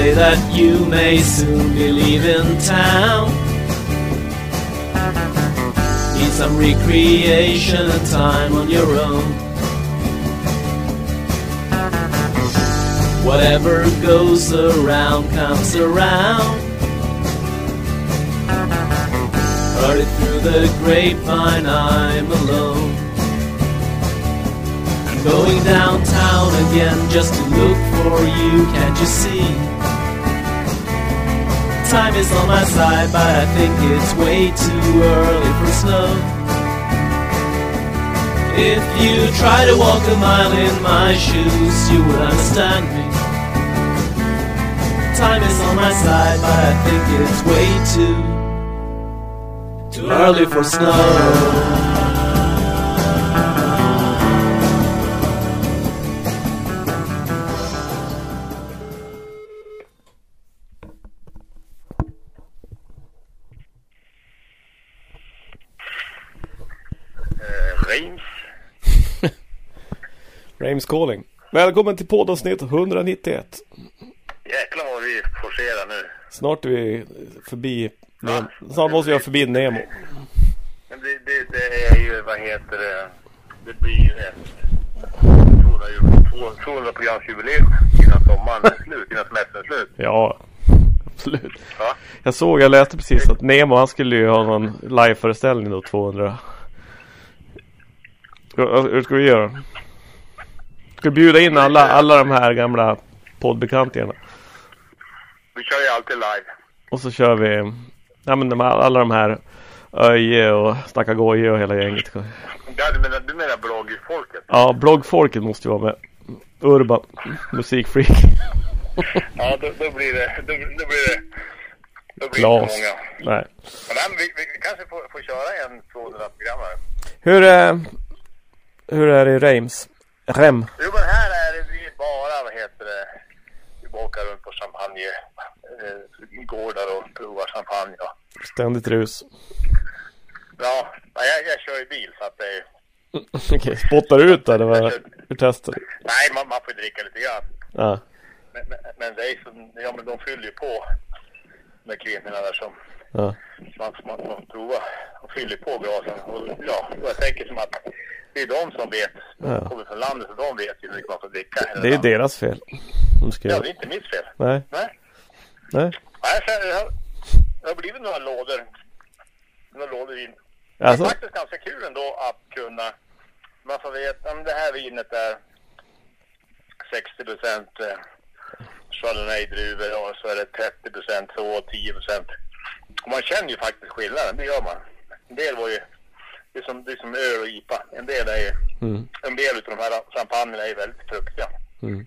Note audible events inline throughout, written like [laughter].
say that you may soon be leaving town. Need some recreation and time on your own. Whatever goes around comes around. Heard it through the grapevine, I'm alone. I'm going downtown again just to look for you, can't you see? Time is on my side, but I think it's way too early for snow. If you try to walk a mile in my shoes, you would understand me. Time is on my side, but I think it's way too, too early for snow. Reims. Rames [laughs] calling. Välkommen till poddavsnitt 191. Jäklar vad vi forcerar nu. Snart är vi förbi Nemo. Snart måste vi vara förbi Nemo. Men det, det, det är ju, vad heter det, det blir ju ett 200, 200 programsjubileum innan sommaren är slut, innan semestern är slut. Ja, absolut. Ja. Jag såg, jag läste precis att Nemo han skulle ju ha någon liveföreställning då 200. Hur hur ska vi göra? Ska vi bjuda in alla, alla de här gamla poddbekantingarna? Vi kör ju alltid live. Och så kör vi ja, men de, här- alla de här Öje och Snacka Goje och hela gänget. Ja, du menar, du menar bloggfolket? Ja, bloggfolket måste ju vara med. Urban, musikfreak. Ja, då, då blir det, då, då blir det, då blir Klas. inte många. Nej. Men vi, vi, kanske får, får köra en 200 programare. Hur är, hur är det i Reims? Rem? Jo men här är det vi bara, vad heter det, vi åker runt på champagne, eh, och provar champagne. Ja, Ständigt rus. ja jag, jag kör ju bil så att det är, [laughs] Okej, spottar du ut eller vad? Hur testar nej man, man får dricka lite grann. Ja. Men, men, men det är som, ja men de fyller ju på med kvinnorna där som ja. man, man, man provar. De fyller på glasen och ja, jag tänker som att det är de som vet, de Ja. kommer från landet så de vet ju hur mycket man får dricka. Det är deras fel. De ska Ja, det är inte mitt fel. Nej, Nej. nej. Nej, så det har, det har blivit några lådor. Några lådor vin. Det Alltså, är faktiskt ganska kul ändå att kunna, man får veta, om det här vinet är 60 procent Chardonnay-druvor och så är det 30 procent så och 10 procent. Och man känner ju faktiskt skillnaden, det gör man. En del var ju, det är som, det är som öl och IPA. En del är ju, mm, en del utav de här champagnerna är ju väldigt fruktiga. mm.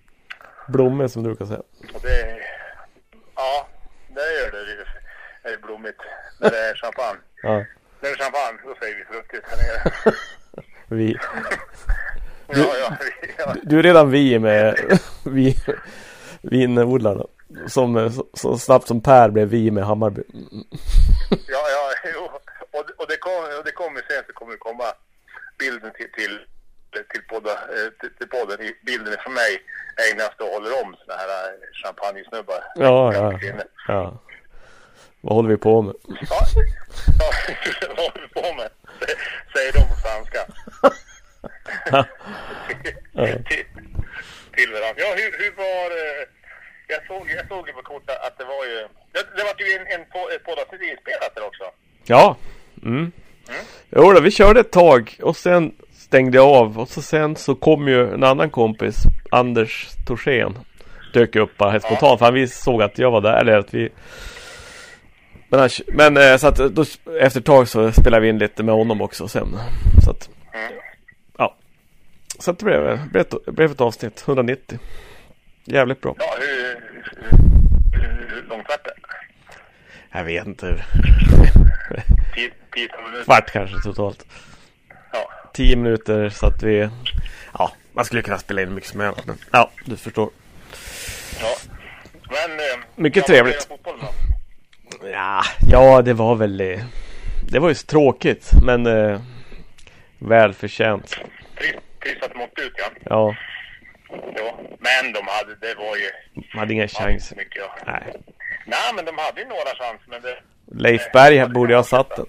Blommor som du brukar säga. Och det, ja, det gör det. Det är blommigt när det är champagne. Ja, När det är champagne, då säger vi fruktigt här nere. [laughs] vi. Ja, ja, vi- ja. Du är redan vi med [laughs] vi, vinodlarna. Som eh, så, så snabbt som Per blev vi med Hammarby. ja, ja jo. Och, och det kommer och det kommer sen så kommer det komma bilden till, till, till, podda, eh, till, till podden. Bilden för mig ägnas då håller om såna här eh, champagnesnubbar. Ja, ja, ja. Vad håller vi på med? Ja, ja [laughs] vad håller vi på med? Säger de på franska. [laughs] Till, till varandra. Ja, hur, hur var det? Jag såg, jag såg ju på kortet att det var ju... Det, det var ju en, en, ett poddavsnitt inspelat där också. Ja. Mm. Jo då, vi körde ett tag och sen stängde jag av och så sen så kom ju en annan kompis, Anders Torssén, dök upp bara helt spontant för han vi såg att jag var där, eller att vi Men, han, men eh, så att då, efter ett tag så spelade vi in lite med honom också sen Så att Mm. Ja Så att det blev, blev, ett, blev ett avsnitt, 190 Jävligt bra Ja, hur, hur, hur, långt vart det? Jag vet inte Tio, tio? Kvart kanske totalt Ja. 10 minuter så att vi Ja, man skulle kunna spela in mycket som helst men Ja, du förstår ja. Men... eh, Mycket trevligt. då? Ja, ja det var väl eh, Det var ju tråkigt men eh, Välförtjänt Trist, trist att de åkte ut, ja. Ja, ja. Men de hade, det var ju... De hade inga hade inte chans. så mycket, ja. Nej. Nej, men de hade ju några chanser, men det... Leif Berg borde jag ha satt den.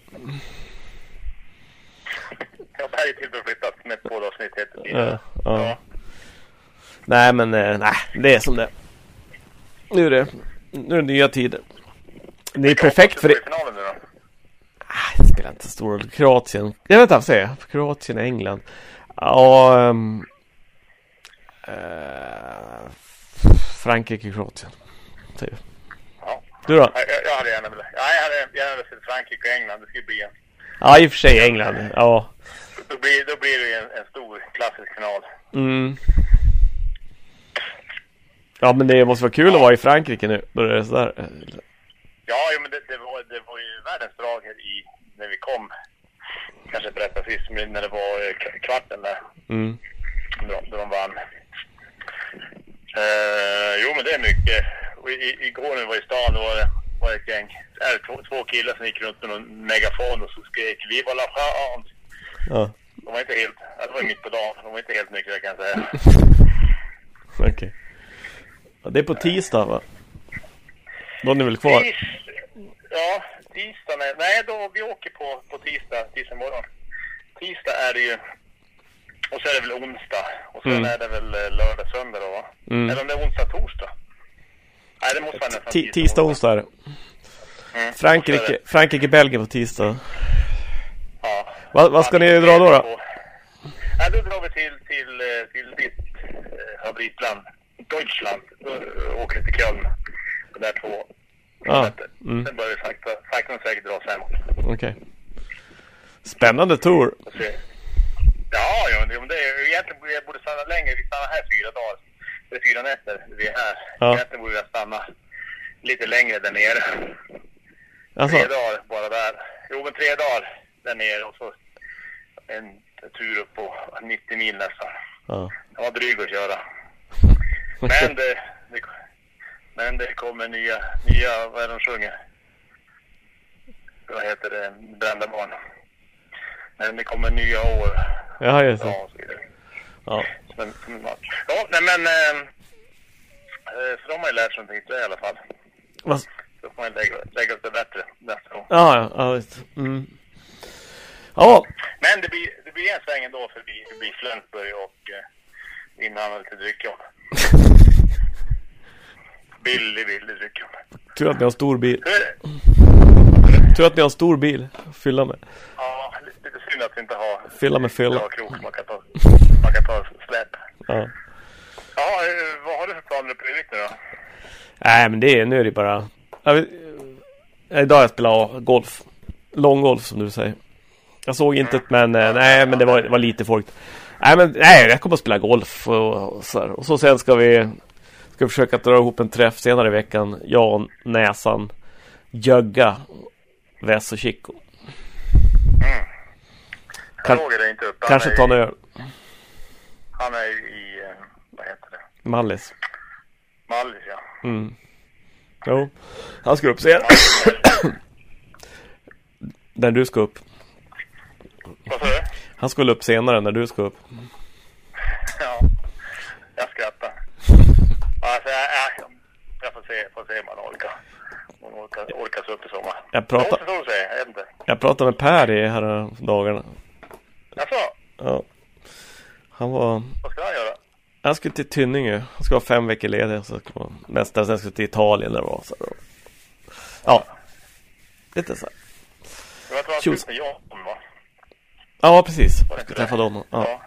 Ja, Berg till för att flytta med ett poddavsnitt heter. Ja, ja. Nej men eh, nej, det är som det är. Nu är det, nu är det nya tider. Det är perfekt för det. i finalen nu då? Ah, Det spelar inte så stor roll. Kroatien. Jag vet inte, se. Kroatien, England. Ja, um, uh, Frankrike, Kroatien. Vi. Ja. Du då? Jag, jag- hade gärna velat... Ja, jag hade gärna velat se Frankrike och England. Det skulle bli en... Ja, i och för sig England. Ja. Då blir, då blir det en, en stor klassisk final. Mm. Ja, men det måste vara kul att vara i Frankrike nu. Då är det sådär. Ja, jo, men det, det, var, det var ju världens drag i, när vi kom. Kanske berättade sist, men när det var eh, kvarten där. Mm. Då, då de vann. Eh, jo, men det är mycket. Och i, igår när vi var i stan var det, var det ett gäng. Äh, två, två killar som gick runt med någon megafon och så skrek Viva la France! Ja, De var inte helt, det var mitt på dagen, de var inte helt nyktra kan jag säga. [laughs] okej. Ja, det är på tisdag va? Då är ni väl kvar? Tis, ja, tisdagen är, nej då, vi åker på, på tisdag, tisdag morgon. Tisdag är det ju, och så är det väl onsdag, och sen Mm. är det väl eh, lördag, söndag då va? Mm. Eller om det är onsdag, torsdag? Nej, det måste vara nästan Ti- tisdag, onsdag är det. Mm. Frankrike, Och Frankrike, Belgien på tisdag. Ja. Vad- vad ska ni dra då, då? Ja, då drar vi till, till, eh, till ditt eh, favoritland, Deutschland. Eh, åker till Köln. De där två Ja, nätter. mm. Sen börjar vi sakta, sakta men säkert dra oss hemåt. Okej. Spännande tour. Och se. Ja, ja, men det är egentligen borde jag borde stanna längre. Vi stannar här fyra dagar. Är fyra nätter vi är här. Ja. Egentligen borde jag stanna lite längre där nere. Alltså, Tre dagar bara där. Jo, men tre dagar där nere och så en tur upp på 90 mil nästan. ja. Den var dryg att köra. [laughs] Men det, det, men det kommer nya, nya, vad är det de sjunger? Vad heter det? Brända barn. Men det kommer nya år. Ja, just Ja, det. vidare. Ja. Men, ja, nej men... Eh, eh, så de har ju lärt sig någonting i alla fall. Vad- Så får man lägga, lägga upp det bättre nästa gång. Ja, ja, ja, visst. Mm. Ja, Men det blir, det blir en sväng ändå förbi, förbi Flensburg och eh, inhandla lite dryck. [laughs] Billig, billig dryck. tur att ni har stor bil. Tur att ni har stor bil att fylla med. Ja, lite, synd att vi inte har Fylla med fylla. krok man kan ta, man kan ta. Ja. Ja, vad har du för planer i övrigt nu då? Nej, men det är, nu är det bara... Jag vet, eh, idag jag spelat golf. Långgolf som du säger. Jag såg inte men eh, nej, men det var, var lite folk. Nej, men nej, jag kommer att spela golf och, och så här. Och så sen ska vi ska försöka dra ihop en träff senare i veckan. Jag, Näsan, Jögga, Väss och Chico. Kan- Roger är inte uppe. Kanske ta en öl. Han är i, eh, vad heter det? Mallis. Mallis ja. Mm. Jo, han ska upp sen. [coughs] när du ska upp. Vad sa du? Han skulle upp senare när du ska upp. Ja, jag skrattar. Alltså, jag, jag, jag får se, får se om man orkar. Om man orkar, orkar sig upp i sommar. Jag pratar- jag inte. Jag pratade med Per i här dagarna. Alltså, Ja. Han var... vad ska han göra? Han skulle till Tynninge. Han ska ha fem veckor ledig. Så skulle han nästa sen skulle till Italien eller vad. Så. Ja. Lite så här. Jag tror han skulle John va? Ja, precis. Jag ska träffa dem. Ja. Ja.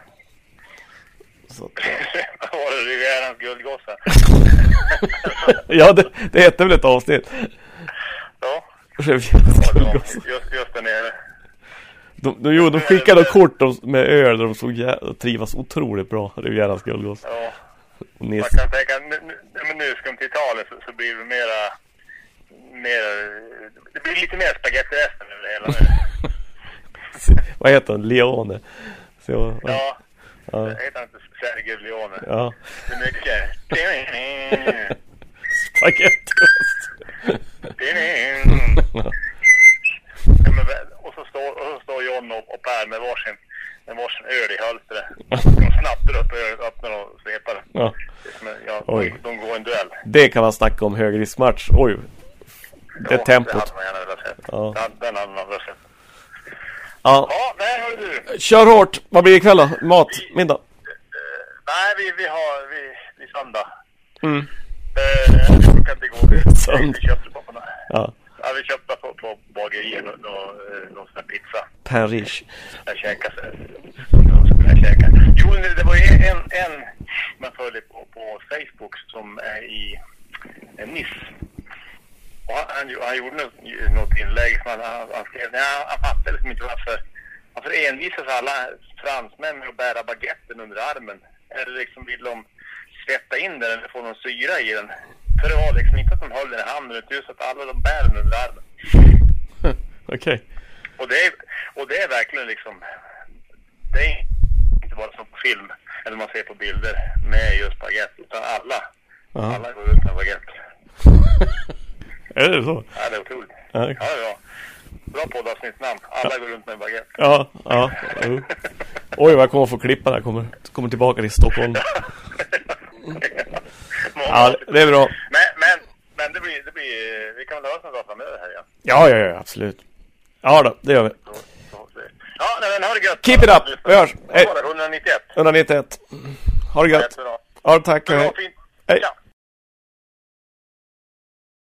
Så. [laughs] Var det Rivierans guldgosse? [laughs] ja, det, det hette väl ett avsnitt. Ja, var guldgosse. just, just där nere. De, de, jo, de skickade kort med öl där de såg trivas otroligt bra. Revierans guldgosse. Ja. Och Man kan tänka, nu, men nu ska de till Italien så, så blir det mera, mera, det blir lite mer spagettiresten över det hela nu. [laughs] Vad heter han? Leone. Så, ja. Ja, Ja. heter han inte Sergio Leone? ja. Det är mycket. [laughs] [laughs] Ja, men vä- och, så står, och så står John och, och Per med varsin, med varsin öl i hölstret. De snabbt drar upp öl, öppnar och svepar. Ja. Det är som en- Ja, Oj. de, de går en duell. Det kan man snacka om högriskmatch. Oj. Det Ja, tempot. Det hade man gärna velat se. Ja. Den, hade man velat se. Ja. Ja, nej hörru du. Kör hårt. Vad blir det ikväll då? Mat? Middag? Eh, nej, vi, vi har, vi, vi söndag. Mm. Eh, det funkar inte igår. Vi, Söndag. vi köpte på, Ja. ja, vi köpte på, på bageriet någon, sån här pizza. Paris. Jag käkade jag käka. Jo, det det var ju en, en man följer på, på Facebook som är i eh, Nice. Och han, gjorde något, något inlägg han, han, han skrev, nej, han fattade liksom inte varför, varför envisas alla fransmän med att bära baguetten under armen? Eller liksom vill de svetta in den eller få någon syra i den? För det var liksom inte att de höll den i handen utan just att alla de bär den under armen. [laughs] Okej. Och det, är, och det är verkligen liksom, det är inte bara som på film eller man ser på bilder med just baguette utan alla, Ja. alla går ut med baguette. [laughs] Är det så? Ja, det är otroligt. Ja. Ja, ja. Bra poddavsnittsnamn. Alla går runt med baguette. Ja, ja. Jo. Oj, vad jag kommer få klippa där. Kommer, kommer tillbaka till Stockholm. [laughs] Ja, det är bra. Men, men, men det blir, det blir, vi kan väl höras någon dag framöver här igen. Ja, ja, ja, absolut. Ja då, det gör vi. Så, så, så. Ja, nej, men ha det gött. Keep it up. Vi hörs. Hej. Hej. 191. 191. Ha det gött. Ja, tack. Bra, Hej. fint. Hej. Ja.